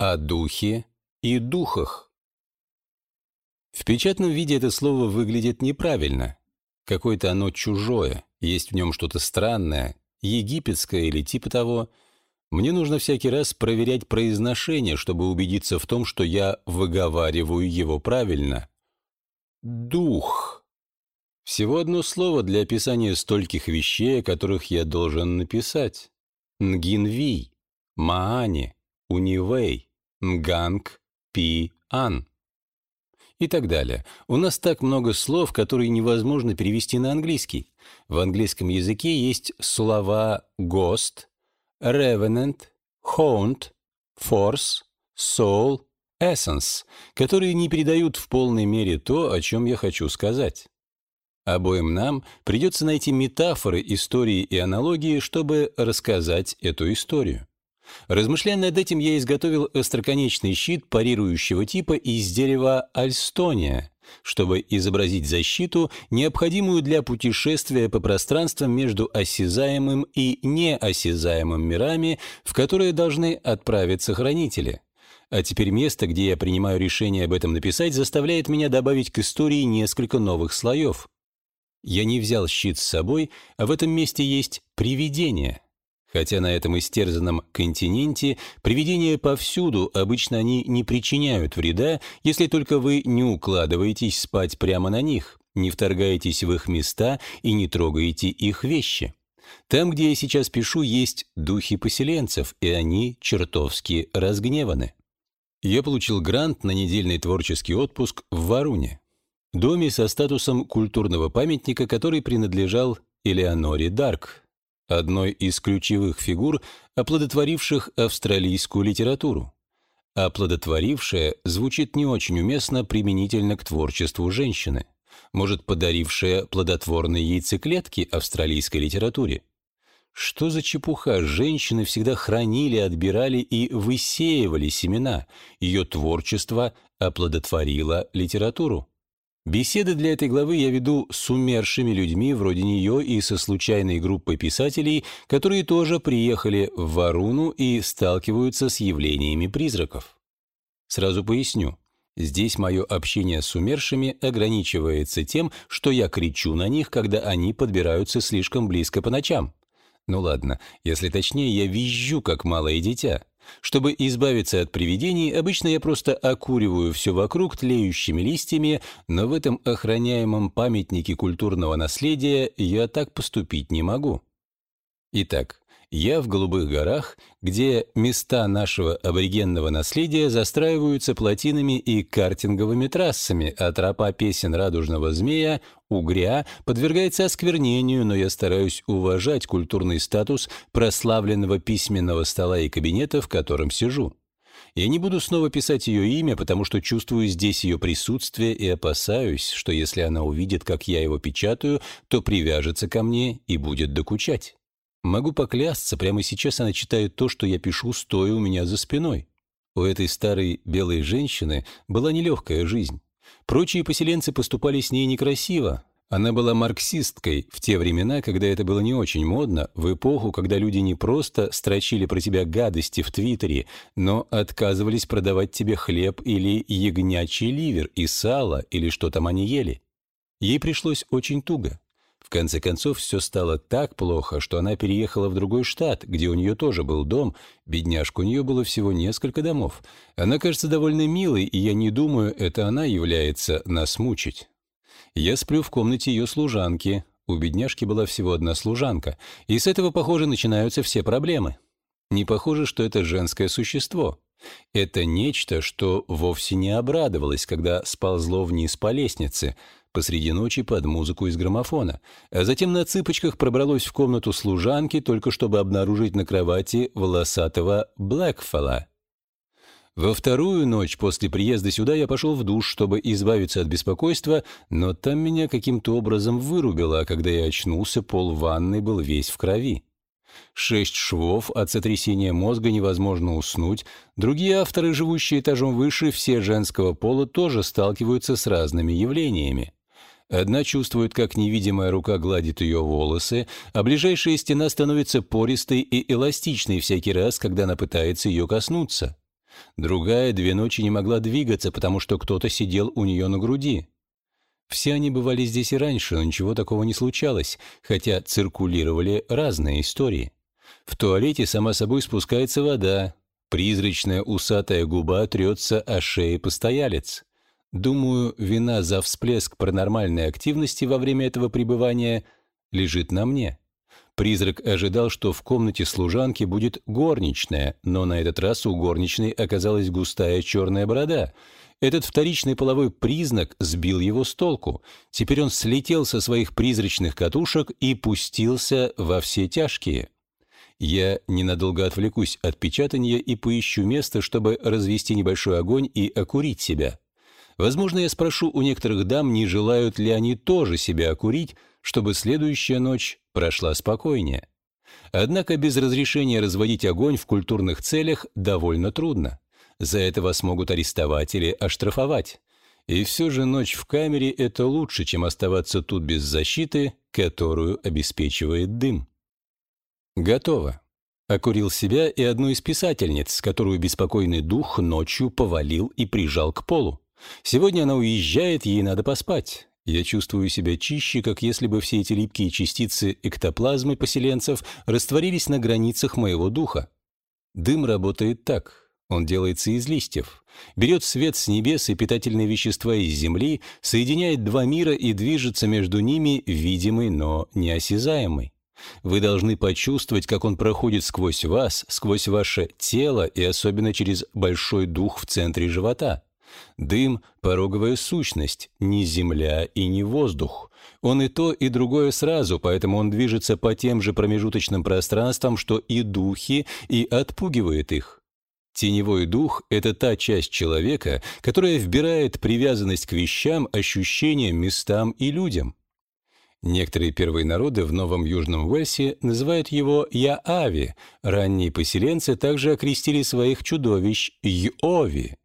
о духе и духах. В печатном виде это слово выглядит неправильно. Какое-то оно чужое, есть в нем что-то странное, египетское или типа того. Мне нужно всякий раз проверять произношение, чтобы убедиться в том, что я выговариваю его правильно. Дух. Всего одно слово для описания стольких вещей, о которых я должен написать. Нгинвий, Маани, Унивей. Нганг, Пи, Ан и так далее. У нас так много слов, которые невозможно перевести на английский. В английском языке есть слова ghost, revenant, haunt, force, soul, essence, которые не передают в полной мере то, о чем я хочу сказать. Обоим нам придется найти метафоры, истории и аналогии, чтобы рассказать эту историю. Размышляя над этим, я изготовил остроконечный щит парирующего типа из дерева альстония, чтобы изобразить защиту, необходимую для путешествия по пространствам между осязаемым и неосязаемым мирами, в которые должны отправиться хранители. А теперь место, где я принимаю решение об этом написать, заставляет меня добавить к истории несколько новых слоев. Я не взял щит с собой, а в этом месте есть привидение — Хотя на этом истерзанном континенте привидения повсюду, обычно они не причиняют вреда, если только вы не укладываетесь спать прямо на них, не вторгаетесь в их места и не трогаете их вещи. Там, где я сейчас пишу, есть духи поселенцев, и они чертовски разгневаны. Я получил грант на недельный творческий отпуск в Варуне, доме со статусом культурного памятника, который принадлежал Элеоноре Дарк, одной из ключевых фигур, оплодотворивших австралийскую литературу. Оплодотворившая звучит не очень уместно применительно к творчеству женщины, может, подарившая плодотворные яйцеклетки австралийской литературе. Что за чепуха? Женщины всегда хранили, отбирали и высеивали семена. Ее творчество оплодотворило литературу. Беседы для этой главы я веду с умершими людьми вроде нее и со случайной группой писателей, которые тоже приехали в Варуну и сталкиваются с явлениями призраков. Сразу поясню. Здесь мое общение с умершими ограничивается тем, что я кричу на них, когда они подбираются слишком близко по ночам. Ну ладно, если точнее, я визжу, как малое дитя. Чтобы избавиться от привидений, обычно я просто окуриваю все вокруг тлеющими листьями, но в этом охраняемом памятнике культурного наследия я так поступить не могу. Итак, я в Голубых горах, где места нашего аборигенного наследия застраиваются плотинами и картинговыми трассами, а тропа песен радужного змея, угря, подвергается осквернению, но я стараюсь уважать культурный статус прославленного письменного стола и кабинета, в котором сижу. Я не буду снова писать ее имя, потому что чувствую здесь ее присутствие и опасаюсь, что если она увидит, как я его печатаю, то привяжется ко мне и будет докучать. Могу поклясться, прямо сейчас она читает то, что я пишу, стоя у меня за спиной. У этой старой белой женщины была нелегкая жизнь. Прочие поселенцы поступали с ней некрасиво. Она была марксисткой в те времена, когда это было не очень модно, в эпоху, когда люди не просто строчили про тебя гадости в Твиттере, но отказывались продавать тебе хлеб или ягнячий ливер и сало, или что там они ели. Ей пришлось очень туго. В конце концов, все стало так плохо, что она переехала в другой штат, где у нее тоже был дом. Бедняжка, у нее было всего несколько домов. Она кажется довольно милой, и я не думаю, это она является нас мучить. Я сплю в комнате ее служанки. У бедняжки была всего одна служанка. И с этого, похоже, начинаются все проблемы. Не похоже, что это женское существо. Это нечто, что вовсе не обрадовалось, когда сползло вниз по лестнице — посреди ночи под музыку из граммофона, а затем на цыпочках пробралось в комнату служанки, только чтобы обнаружить на кровати волосатого Блэкфелла. Во вторую ночь после приезда сюда я пошел в душ, чтобы избавиться от беспокойства, но там меня каким-то образом вырубило, а когда я очнулся, пол ванны был весь в крови. Шесть швов, от сотрясения мозга невозможно уснуть. Другие авторы, живущие этажом выше, все женского пола, тоже сталкиваются с разными явлениями. Одна чувствует, как невидимая рука гладит ее волосы, а ближайшая стена становится пористой и эластичной всякий раз, когда она пытается ее коснуться. Другая две ночи не могла двигаться, потому что кто-то сидел у нее на груди. Все они бывали здесь и раньше, но ничего такого не случалось, хотя циркулировали разные истории. В туалете сама собой спускается вода, призрачная усатая губа трется о шее постоялец. Думаю, вина за всплеск паранормальной активности во время этого пребывания лежит на мне. Призрак ожидал, что в комнате служанки будет горничная, но на этот раз у горничной оказалась густая черная борода. Этот вторичный половой признак сбил его с толку. Теперь он слетел со своих призрачных катушек и пустился во все тяжкие. Я ненадолго отвлекусь от печатания и поищу место, чтобы развести небольшой огонь и окурить себя. Возможно, я спрошу у некоторых дам, не желают ли они тоже себя окурить, чтобы следующая ночь прошла спокойнее. Однако без разрешения разводить огонь в культурных целях довольно трудно. За это вас могут арестовать или оштрафовать. И все же ночь в камере – это лучше, чем оставаться тут без защиты, которую обеспечивает дым. Готово. Окурил себя и одну из писательниц, которую беспокойный дух ночью повалил и прижал к полу. Сегодня она уезжает, ей надо поспать. Я чувствую себя чище, как если бы все эти липкие частицы эктоплазмы поселенцев растворились на границах моего духа. Дым работает так. Он делается из листьев. Берет свет с небес и питательные вещества из земли, соединяет два мира и движется между ними видимый, но неосязаемый. Вы должны почувствовать, как он проходит сквозь вас, сквозь ваше тело и особенно через большой дух в центре живота. Дым — пороговая сущность, не земля и не воздух. Он и то, и другое сразу, поэтому он движется по тем же промежуточным пространствам, что и духи, и отпугивает их. Теневой дух — это та часть человека, которая вбирает привязанность к вещам, ощущениям, местам и людям. Некоторые первые народы в Новом Южном Уэльсе называют его Яави, ранние поселенцы также окрестили своих чудовищ Йови.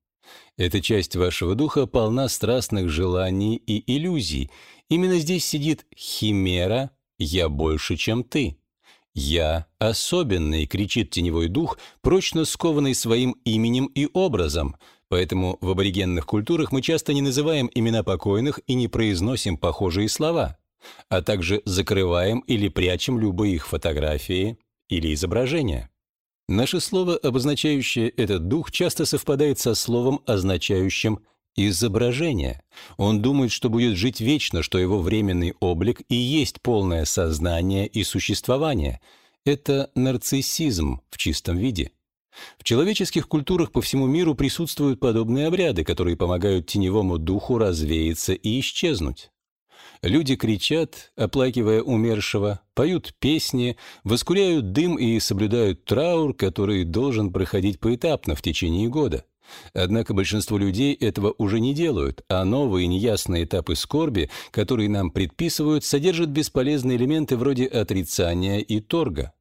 Эта часть вашего духа полна страстных желаний и иллюзий. Именно здесь сидит химера «я больше, чем ты». «Я особенный», — кричит теневой дух, прочно скованный своим именем и образом. Поэтому в аборигенных культурах мы часто не называем имена покойных и не произносим похожие слова, а также закрываем или прячем любые их фотографии или изображения. Наше слово, обозначающее этот дух, часто совпадает со словом, означающим изображение. Он думает, что будет жить вечно, что его временный облик и есть полное сознание и существование. Это нарциссизм в чистом виде. В человеческих культурах по всему миру присутствуют подобные обряды, которые помогают теневому духу развеяться и исчезнуть. Люди кричат, оплакивая умершего, поют песни, воскуряют дым и соблюдают траур, который должен проходить поэтапно в течение года. Однако большинство людей этого уже не делают, а новые неясные этапы скорби, которые нам предписывают, содержат бесполезные элементы вроде отрицания и торга.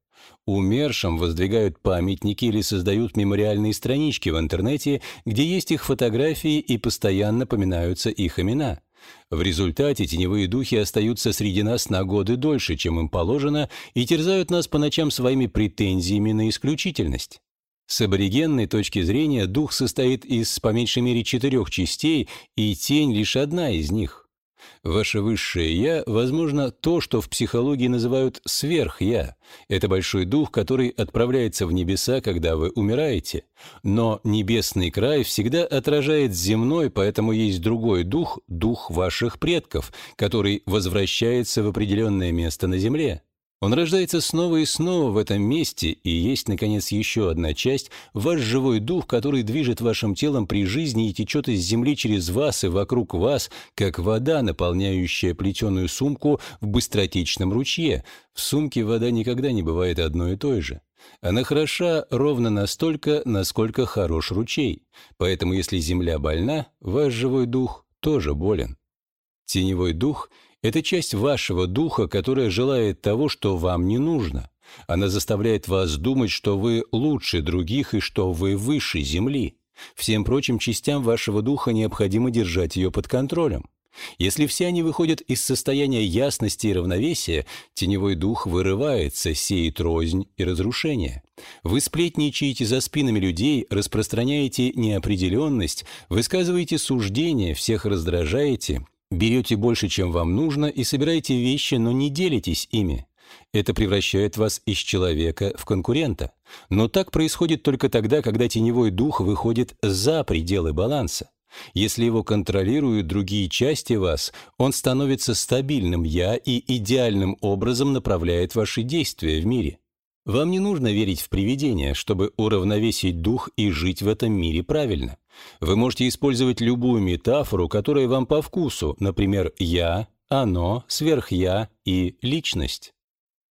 Умершим воздвигают памятники или создают мемориальные странички в интернете, где есть их фотографии и постоянно поминаются их имена. В результате теневые духи остаются среди нас на годы дольше, чем им положено, и терзают нас по ночам своими претензиями на исключительность. С аборигенной точки зрения дух состоит из по меньшей мере четырех частей, и тень лишь одна из них. Ваше высшее «я», возможно, то, что в психологии называют «сверх-я». Это большой дух, который отправляется в небеса, когда вы умираете. Но небесный край всегда отражает земной, поэтому есть другой дух, дух ваших предков, который возвращается в определенное место на земле. Он рождается снова и снова в этом месте, и есть, наконец, еще одна часть – ваш живой дух, который движет вашим телом при жизни и течет из земли через вас и вокруг вас, как вода, наполняющая плетеную сумку в быстротечном ручье. В сумке вода никогда не бывает одной и той же. Она хороша ровно настолько, насколько хорош ручей. Поэтому, если земля больна, ваш живой дух тоже болен. Теневой дух – это часть вашего духа, которая желает того, что вам не нужно. Она заставляет вас думать, что вы лучше других и что вы выше Земли. Всем прочим частям вашего духа необходимо держать ее под контролем. Если все они выходят из состояния ясности и равновесия, теневой дух вырывается, сеет рознь и разрушение. Вы сплетничаете за спинами людей, распространяете неопределенность, высказываете суждения, всех раздражаете, берете больше, чем вам нужно, и собираете вещи, но не делитесь ими. Это превращает вас из человека в конкурента. Но так происходит только тогда, когда теневой дух выходит за пределы баланса. Если его контролируют другие части вас, он становится стабильным «я» и идеальным образом направляет ваши действия в мире. Вам не нужно верить в привидения, чтобы уравновесить дух и жить в этом мире правильно. Вы можете использовать любую метафору, которая вам по вкусу, например, «я», «оно», «сверхя» и «личность».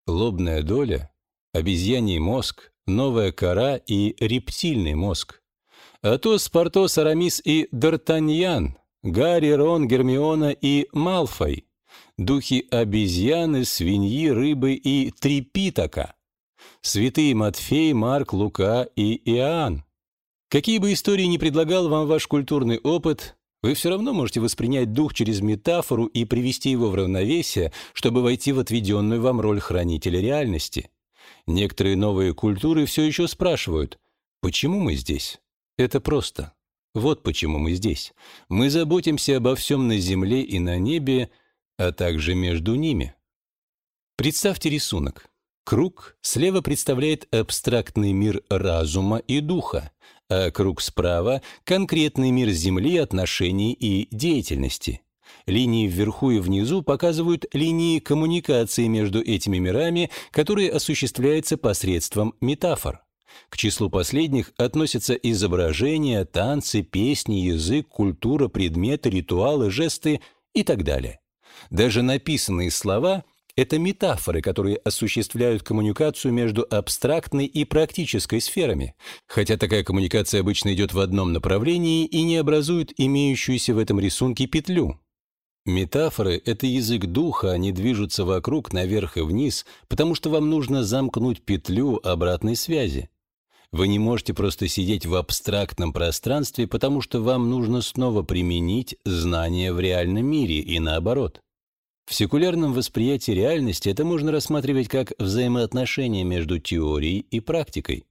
Лобная доля, обезьяний мозг, новая кора и рептильный мозг. Атос, Портос, Арамис и Д'Артаньян, Гарри, Рон, Гермиона и Малфой, духи обезьяны, свиньи, рыбы и трипитака, святые Матфей, Марк, Лука и Иоанн. Какие бы истории ни предлагал вам ваш культурный опыт, вы все равно можете воспринять дух через метафору и привести его в равновесие, чтобы войти в отведенную вам роль хранителя реальности. Некоторые новые культуры все еще спрашивают, почему мы здесь? Это просто. Вот почему мы здесь. Мы заботимся обо всем на земле и на небе, а также между ними. Представьте рисунок. Круг слева представляет абстрактный мир разума и духа, а круг справа — конкретный мир Земли, отношений и деятельности. Линии вверху и внизу показывают линии коммуникации между этими мирами, которые осуществляются посредством метафор. К числу последних относятся изображения, танцы, песни, язык, культура, предметы, ритуалы, жесты и так далее. Даже написанные слова — это метафоры, которые осуществляют коммуникацию между абстрактной и практической сферами, хотя такая коммуникация обычно идет в одном направлении и не образует имеющуюся в этом рисунке петлю. Метафоры — это язык духа, они движутся вокруг, наверх и вниз, потому что вам нужно замкнуть петлю обратной связи. Вы не можете просто сидеть в абстрактном пространстве, потому что вам нужно снова применить знания в реальном мире и наоборот. В секулярном восприятии реальности это можно рассматривать как взаимоотношения между теорией и практикой.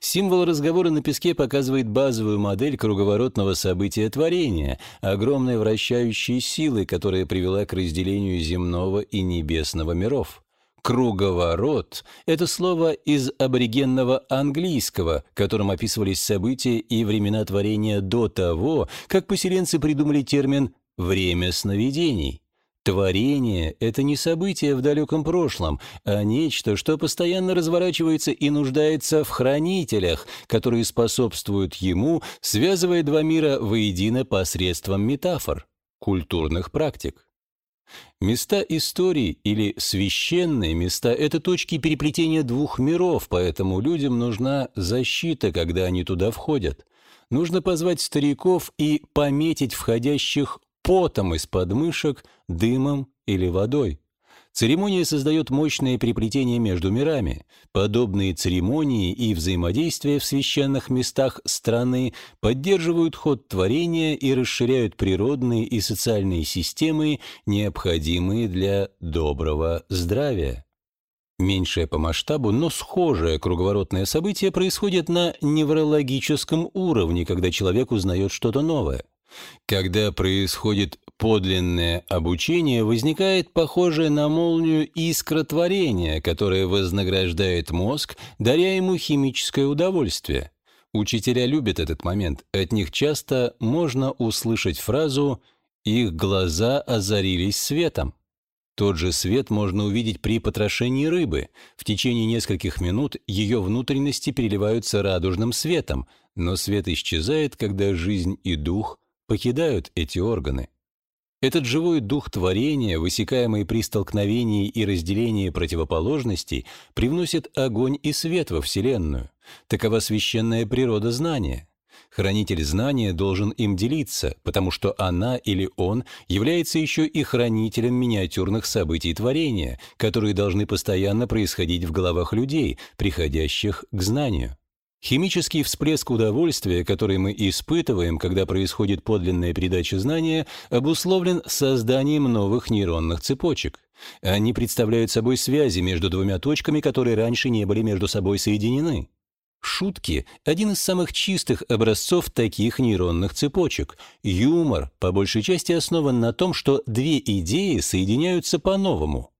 Символ разговора на песке показывает базовую модель круговоротного события творения, огромной вращающей силы, которая привела к разделению земного и небесного миров. Круговорот — это слово из аборигенного английского, которым описывались события и времена творения до того, как поселенцы придумали термин «время сновидений». Творение — это не событие в далеком прошлом, а нечто, что постоянно разворачивается и нуждается в хранителях, которые способствуют ему, связывая два мира воедино посредством метафор, культурных практик. Места истории или священные места — это точки переплетения двух миров, поэтому людям нужна защита, когда они туда входят. Нужно позвать стариков и пометить входящих потом из подмышек, дымом или водой. Церемония создает мощное переплетение между мирами. Подобные церемонии и взаимодействия в священных местах страны поддерживают ход творения и расширяют природные и социальные системы, необходимые для доброго здравия. Меньшее по масштабу, но схожее круговоротное событие происходит на неврологическом уровне, когда человек узнает что-то новое. Когда происходит подлинное обучение, возникает похожее на молнию искра творения, которая вознаграждает мозг, даря ему химическое удовольствие. Учителя любят этот момент. От них часто можно услышать фразу «их глаза озарились светом». Тот же свет можно увидеть при потрошении рыбы. В течение нескольких минут ее внутренности переливаются радужным светом, но свет исчезает, когда жизнь и дух покидают эти органы. Этот живой дух творения, высекаемый при столкновении и разделении противоположностей, привносит огонь и свет во Вселенную. Такова священная природа знания. Хранитель знания должен им делиться, потому что она или он является еще и хранителем миниатюрных событий творения, которые должны постоянно происходить в головах людей, приходящих к знанию. Химический всплеск удовольствия, который мы испытываем, когда происходит подлинная передача знания, обусловлен созданием новых нейронных цепочек. Они представляют собой связи между двумя точками, которые раньше не были между собой соединены. Шутки – один из самых чистых образцов таких нейронных цепочек. Юмор, по большей части, основан на том, что две идеи соединяются по-новому.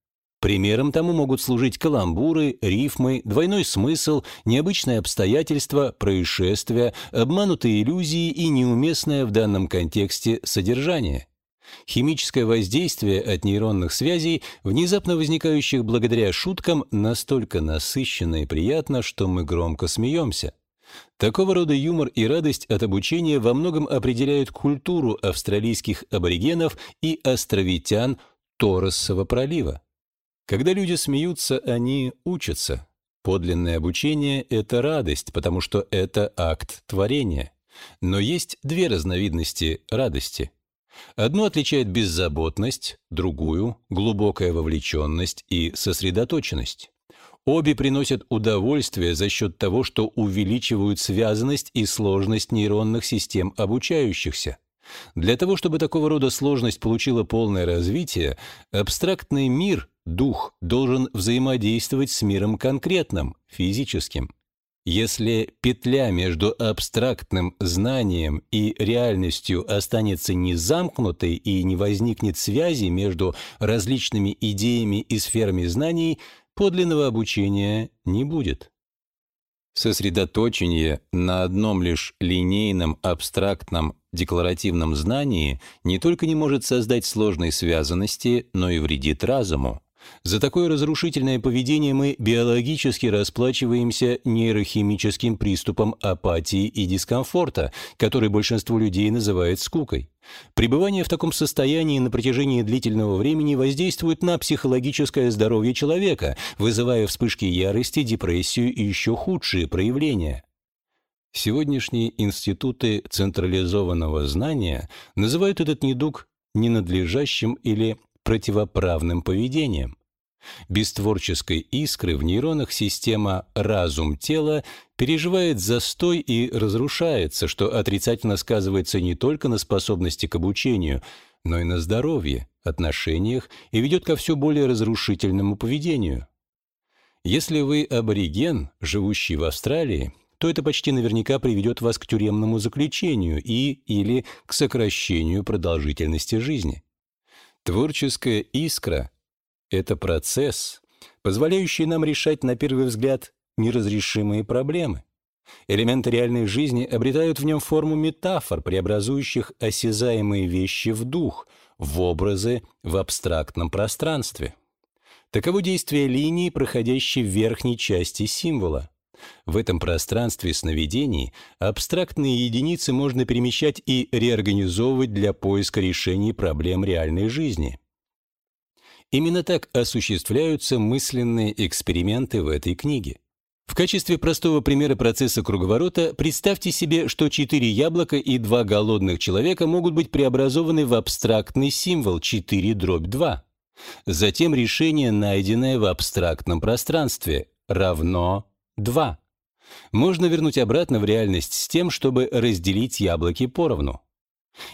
Примером тому могут служить каламбуры, рифмы, двойной смысл, необычные обстоятельства, происшествия, обманутые иллюзии и неуместное в данном контексте содержание. Химическое воздействие от нейронных связей, внезапно возникающих благодаря шуткам, настолько насыщенно и приятно, что мы громко смеемся. Такого рода юмор и радость от обучения во многом определяют культуру австралийских аборигенов и островитян Торресового пролива. Когда люди смеются, они учатся. Подлинное обучение — это радость, потому что это акт творения. Но есть две разновидности радости. Одну отличает беззаботность, другую — глубокая вовлеченность и сосредоточенность. Обе приносят удовольствие за счет того, что увеличивают связанность и сложность нейронных систем обучающихся. Для того, чтобы такого рода сложность получила полное развитие, абстрактный мир дух должен взаимодействовать с миром конкретным, физическим. Если петля между абстрактным знанием и реальностью останется не замкнутой и не возникнет связи между различными идеями и сферами знаний, подлинного обучения не будет. Сосредоточение на одном лишь линейном, абстрактном, декларативном знании не только не может создать сложной связанности, но и вредит разуму. За такое разрушительное поведение мы биологически расплачиваемся нейрохимическим приступом апатии и дискомфорта, который большинство людей называет скукой. Пребывание в таком состоянии на протяжении длительного времени воздействует на психологическое здоровье человека, вызывая вспышки ярости, депрессию и еще худшие проявления. Сегодняшние институты централизованного знания называют этот недуг ненадлежащим или противоправным поведением. Без творческой искры в нейронах система разум-тело переживает застой и разрушается, что отрицательно сказывается не только на способности к обучению, но и на здоровье, отношениях и ведет ко все более разрушительному поведению. Если вы абориген, живущий в Австралии, то это почти наверняка приведет вас к тюремному заключению и или к сокращению продолжительности жизни. Творческая искра — это процесс, позволяющий нам решать, на первый взгляд, неразрешимые проблемы. Элементы реальной жизни обретают в нем форму метафор, преобразующих осязаемые вещи в дух, в образы в абстрактном пространстве. Таково действие линии, проходящей в верхней части символа. В этом пространстве сновидений абстрактные единицы можно перемещать и реорганизовывать для поиска решений проблем реальной жизни. Именно так осуществляются мысленные эксперименты в этой книге. В качестве простого примера процесса круговорота представьте себе, что четыре яблока и два голодных человека могут быть преобразованы в абстрактный символ 4 дробь 2. Затем решение, найденное в абстрактном пространстве, равно 2. Можно вернуть обратно в реальность с тем, чтобы разделить яблоки поровну.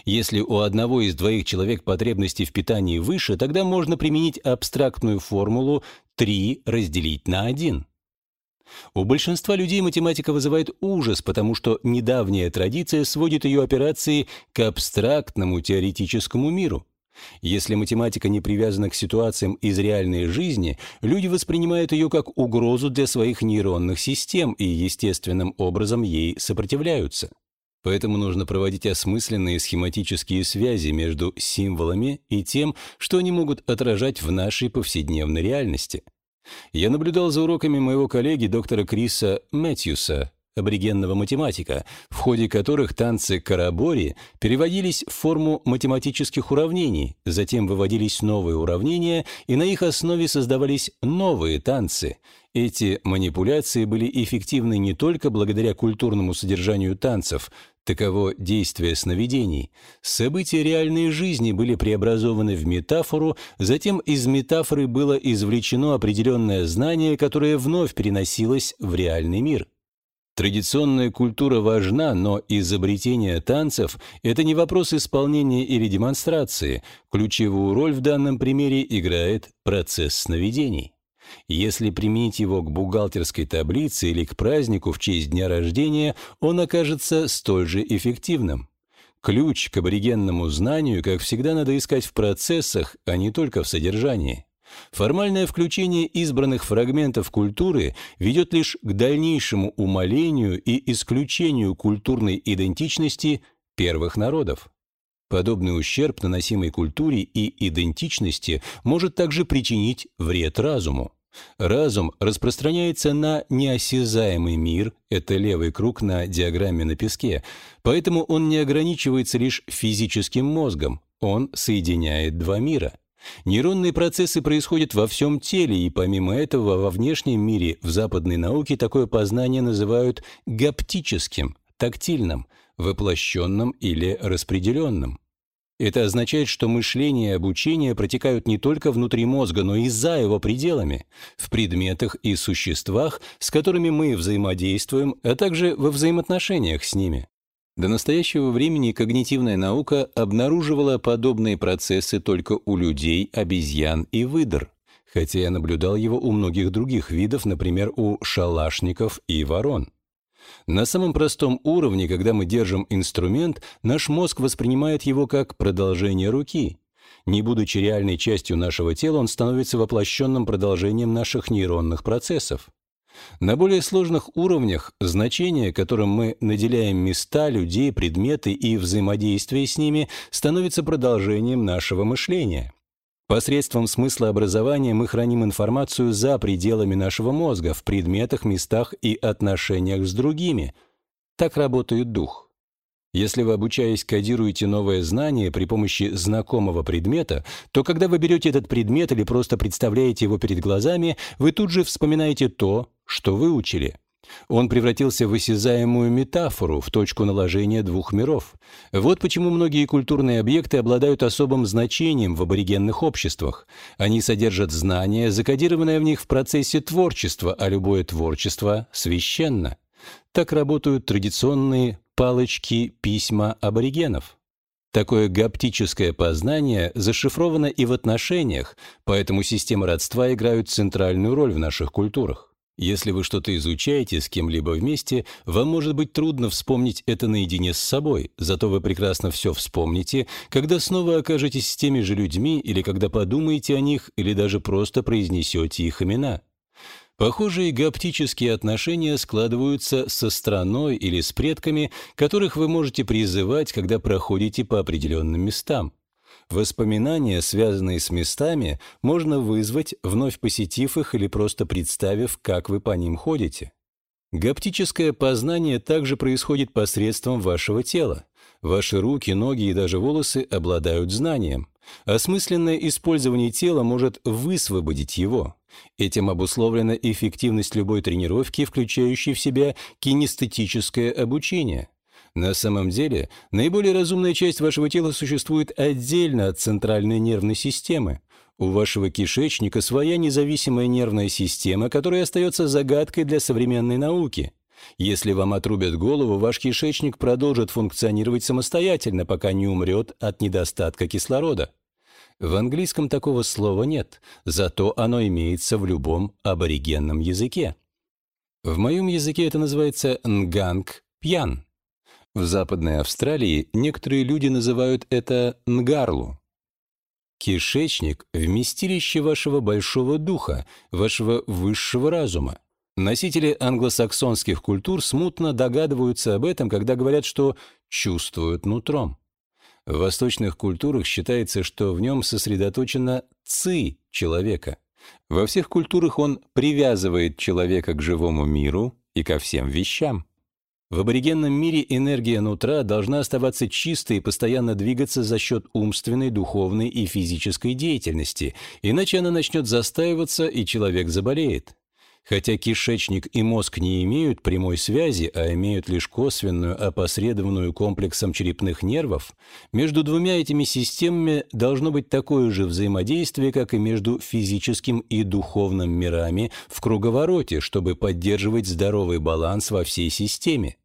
Если у одного из двоих человек потребности в питании выше, тогда можно применить абстрактную формулу 3 разделить на 1. У большинства людей математика вызывает ужас, потому что недавняя традиция сводит ее операции к абстрактному теоретическому миру. Если математика не привязана к ситуациям из реальной жизни, люди воспринимают ее как угрозу для своих нейронных систем и естественным образом ей сопротивляются. Поэтому нужно проводить осмысленные схематические связи между символами и тем, что они могут отражать в нашей повседневной реальности. Я наблюдал за уроками моего коллеги доктора Криса Мэтьюса, аборигенного математика, в ходе которых танцы карабори переводились в форму математических уравнений, затем выводились новые уравнения, и на их основе создавались новые танцы. Эти манипуляции были эффективны не только благодаря культурному содержанию танцев, таково действие сновидений. События реальной жизни были преобразованы в метафору, затем из метафоры было извлечено определенное знание, которое вновь переносилось в реальный мир. Традиционная культура важна, но изобретение танцев – это не вопрос исполнения или демонстрации. Ключевую роль в данном примере играет процесс сновидений. Если применить его к бухгалтерской таблице или к празднику в честь дня рождения, он окажется столь же эффективным. Ключ к аборигенному знанию, как всегда, надо искать в процессах, а не только в содержании. Формальное включение избранных фрагментов культуры ведет лишь к дальнейшему умалению и исключению культурной идентичности первых народов. Подобный ущерб, наносимый культуре и идентичности, может также причинить вред разуму. Разум распространяется на неосязаемый мир, это левый круг на диаграмме на песке, поэтому он не ограничивается лишь физическим мозгом, он соединяет два мира – Нейронные процессы происходят во всем теле, и помимо этого во внешнем мире в западной науке такое познание называют гаптическим, тактильным, воплощенным или распределенным. Это означает, что мышление и обучение протекают не только внутри мозга, но и за его пределами, в предметах и существах, с которыми мы взаимодействуем, а также во взаимоотношениях с ними. До настоящего времени когнитивная наука обнаруживала подобные процессы только у людей, обезьян и выдр, хотя я наблюдал его у многих других видов, например, у шалашников и ворон. На самом простом уровне, когда мы держим инструмент, наш мозг воспринимает его как продолжение руки. Не будучи реальной частью нашего тела, он становится воплощенным продолжением наших нейронных процессов. На более сложных уровнях значение, которым мы наделяем места, людей, предметы и взаимодействие с ними, становится продолжением нашего мышления. Посредством смыслообразования мы храним информацию за пределами нашего мозга, в предметах, местах и отношениях с другими. Так работает дух. Если вы, обучаясь, кодируете новое знание при помощи знакомого предмета, то когда вы берете этот предмет или просто представляете его перед глазами, вы тут же вспоминаете то, что выучили. Он превратился в осязаемую метафору, в точку наложения двух миров. Вот почему многие культурные объекты обладают особым значением в аборигенных обществах. Они содержат знания, закодированные в них в процессе творчества, а любое творчество священно. Так работают традиционные палочки письма аборигенов. Такое гаптическое познание зашифровано и в отношениях, поэтому системы родства играют центральную роль в наших культурах. Если вы что-то изучаете с кем-либо вместе, вам может быть трудно вспомнить это наедине с собой, зато вы прекрасно все вспомните, когда снова окажетесь с теми же людьми или когда подумаете о них или даже просто произнесете их имена. Похожие гаптические отношения складываются со страной или с предками, которых вы можете призывать, когда проходите по определенным местам. Воспоминания, связанные с местами, можно вызвать, вновь посетив их или просто представив, как вы по ним ходите. Гаптическое познание также происходит посредством вашего тела. Ваши руки, ноги и даже волосы обладают знанием. Осмысленное использование тела может высвободить его. Этим обусловлена эффективность любой тренировки, включающей в себя кинестетическое обучение. На самом деле, наиболее разумная часть вашего тела существует отдельно от центральной нервной системы. У вашего кишечника своя независимая нервная система, которая остается загадкой для современной науки. Если вам отрубят голову, ваш кишечник продолжит функционировать самостоятельно, пока не умрет от недостатка кислорода. В английском такого слова нет, зато оно имеется в любом аборигенном языке. В моем языке это называется нганг пьян. В Западной Австралии некоторые люди называют это нгарлу. Кишечник – вместилище вашего большого духа, вашего высшего разума. Носители англосаксонских культур смутно догадываются об этом, когда говорят, что чувствуют нутром. В восточных культурах считается, что в нем сосредоточена ци человека. Во всех культурах он привязывает человека к живому миру и ко всем вещам. В аборигенном мире энергия нутра должна оставаться чистой и постоянно двигаться за счет умственной, духовной и физической деятельности, иначе она начнет застаиваться, и человек заболеет. Хотя кишечник и мозг не имеют прямой связи, а имеют лишь косвенную, опосредованную комплексом черепных нервов, между двумя этими системами должно быть такое же взаимодействие, как и между физическим и духовным мирами в круговороте, чтобы поддерживать здоровый баланс во всей системе.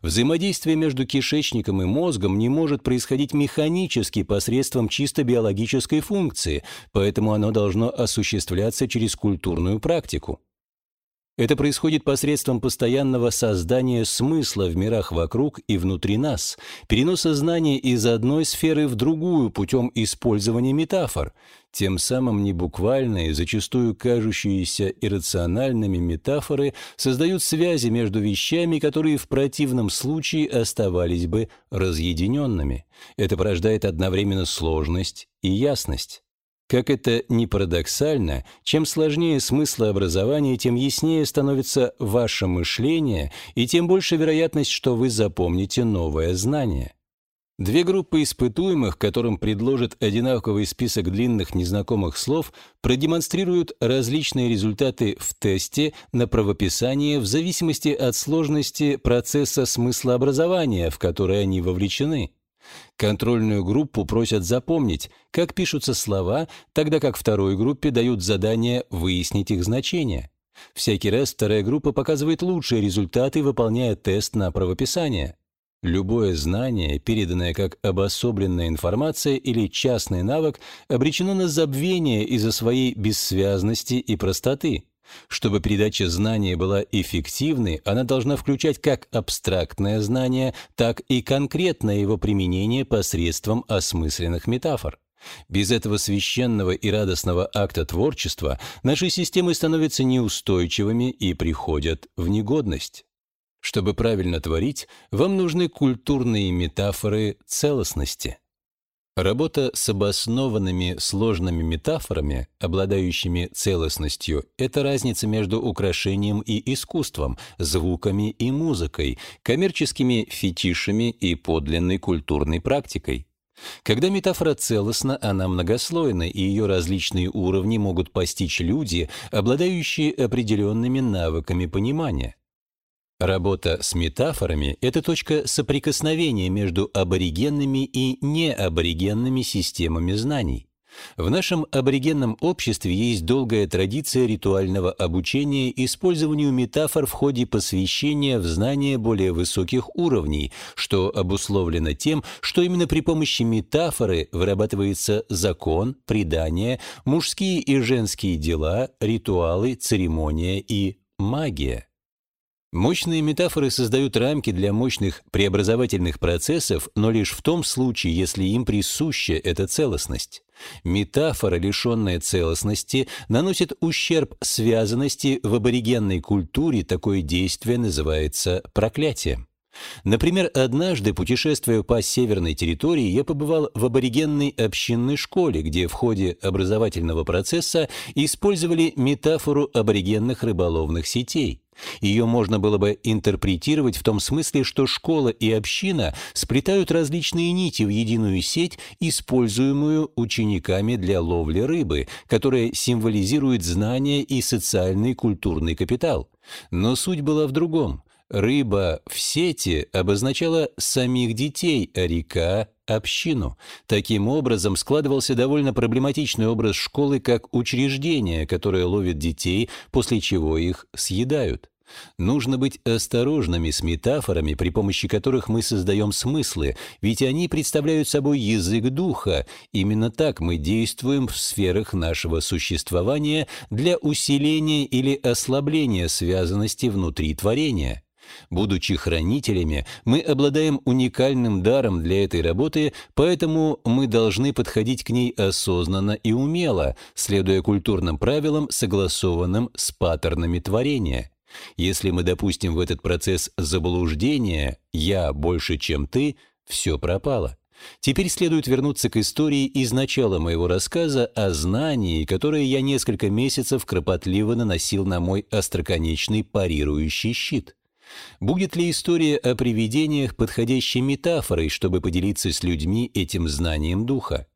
Взаимодействие между кишечником и мозгом не может происходить механически посредством чисто биологической функции, поэтому оно должно осуществляться через культурную практику. Это происходит посредством постоянного создания смысла в мирах вокруг и внутри нас, переноса знаний из одной сферы в другую путем использования метафор. Тем самым небуквальные, зачастую кажущиеся иррациональными метафоры создают связи между вещами, которые в противном случае оставались бы разъединенными. Это порождает одновременно сложность и ясность. Как это ни парадоксально, чем сложнее смыслообразование, тем яснее становится ваше мышление, и тем больше вероятность, что вы запомните новое знание. Две группы испытуемых, которым предложат одинаковый список длинных незнакомых слов, продемонстрируют различные результаты в тесте на правописание в зависимости от сложности процесса смыслообразования, в который они вовлечены. Контрольную группу просят запомнить, как пишутся слова, тогда как второй группе дают задание выяснить их значение. Всякий раз вторая группа показывает лучшие результаты, выполняя тест на правописание. Любое знание, переданное как обособленная информация или частный навык, обречено на забвение из-за своей бессвязности и простоты. Чтобы передача знания была эффективной, она должна включать как абстрактное знание, так и конкретное его применение посредством осмысленных метафор. Без этого священного и радостного акта творчества наши системы становятся неустойчивыми и приходят в негодность. Чтобы правильно творить, вам нужны культурные метафоры целостности. Работа с обоснованными сложными метафорами, обладающими целостностью, это разница между украшением и искусством, звуками и музыкой, коммерческими фетишами и подлинной культурной практикой. Когда метафора целостна, она многослойна, и ее различные уровни могут постичь люди, обладающие определенными навыками понимания. Работа с метафорами – это точка соприкосновения между аборигенными и неаборигенными системами знаний. В нашем аборигенном обществе есть долгая традиция ритуального обучения использованию метафор в ходе посвящения в знания более высоких уровней, что обусловлено тем, что именно при помощи метафоры вырабатывается закон, предание, мужские и женские дела, ритуалы, церемония и магия. Мощные метафоры создают рамки для мощных преобразовательных процессов, но лишь в том случае, если им присуща эта целостность. Метафора, лишенная целостности, наносит ущерб связанности в аборигенной культуре, такое действие называется проклятием. Например, однажды, путешествуя по северной территории, я побывал в аборигенной общинной школе, где в ходе образовательного процесса использовали метафору аборигенных рыболовных сетей. Ее можно было бы интерпретировать в том смысле, что школа и община сплетают различные нити в единую сеть, используемую учениками для ловли рыбы, которая символизирует знания и социальный культурный капитал. Но суть была в другом. Рыба в сети обозначала самих детей, а река – общину. Таким образом, складывался довольно проблематичный образ школы как учреждения, которое ловит детей, после чего их съедают. Нужно быть осторожными с метафорами, при помощи которых мы создаем смыслы, ведь они представляют собой язык духа. Именно так мы действуем в сферах нашего существования для усиления или ослабления связанности внутри творения. Будучи хранителями, мы обладаем уникальным даром для этой работы, поэтому мы должны подходить к ней осознанно и умело, следуя культурным правилам, согласованным с паттернами творения. Если мы допустим в этот процесс заблуждения «я больше, чем ты», все пропало. Теперь следует вернуться к истории из начала моего рассказа о знании, которое я несколько месяцев кропотливо наносил на мой остроконечный парирующий щит. Будет ли история о привидениях подходящей метафорой, чтобы поделиться с людьми этим знанием духа?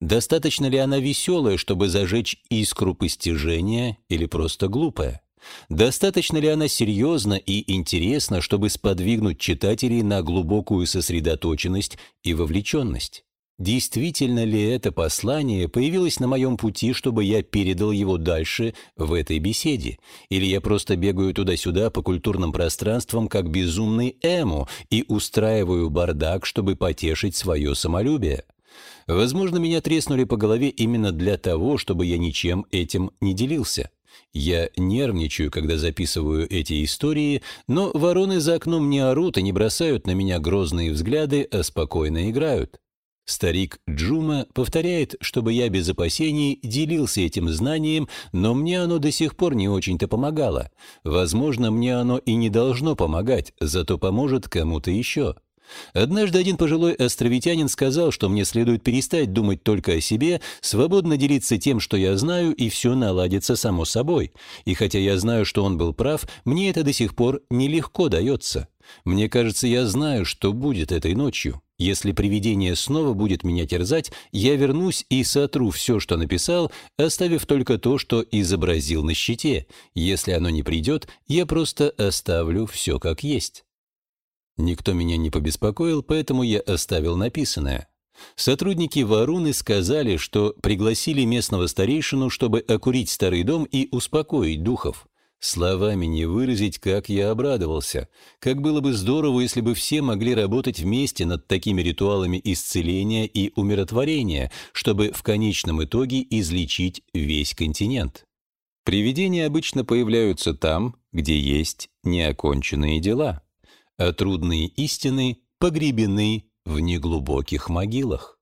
Достаточно ли она веселая, чтобы зажечь искру постижения, или просто глупая? Достаточно ли она серьезна и интересна, чтобы сподвигнуть читателей на глубокую сосредоточенность и вовлеченность? Действительно ли это послание появилось на моем пути, чтобы я передал его дальше в этой беседе? Или я просто бегаю туда-сюда по культурным пространствам, как безумный эму, и устраиваю бардак, чтобы потешить свое самолюбие? Возможно, меня треснули по голове именно для того, чтобы я ничем этим не делился. Я нервничаю, когда записываю эти истории, но вороны за окном не орут и не бросают на меня грозные взгляды, а спокойно играют. Старик Джума повторяет, чтобы я без опасений делился этим знанием, но мне оно до сих пор не очень-то помогало. Возможно, мне оно и не должно помогать, зато поможет кому-то еще. Однажды один пожилой островитянин сказал, что мне следует перестать думать только о себе, свободно делиться тем, что я знаю, и все наладится само собой. И хотя я знаю, что он был прав, мне это до сих пор нелегко дается. Мне кажется, я знаю, что будет этой ночью. Если привидение снова будет меня терзать, я вернусь и сотру все, что написал, оставив только то, что изобразил на щите. Если оно не придет, я просто оставлю все как есть. Никто меня не побеспокоил, поэтому я оставил написанное. Сотрудники Варуны сказали, что пригласили местного старейшину, чтобы окурить старый дом и успокоить духов. Словами не выразить, как я обрадовался. Как было бы здорово, если бы все могли работать вместе над такими ритуалами исцеления и умиротворения, чтобы в конечном итоге излечить весь континент. Привидения обычно появляются там, где есть неоконченные дела, а трудные истины погребены в неглубоких могилах.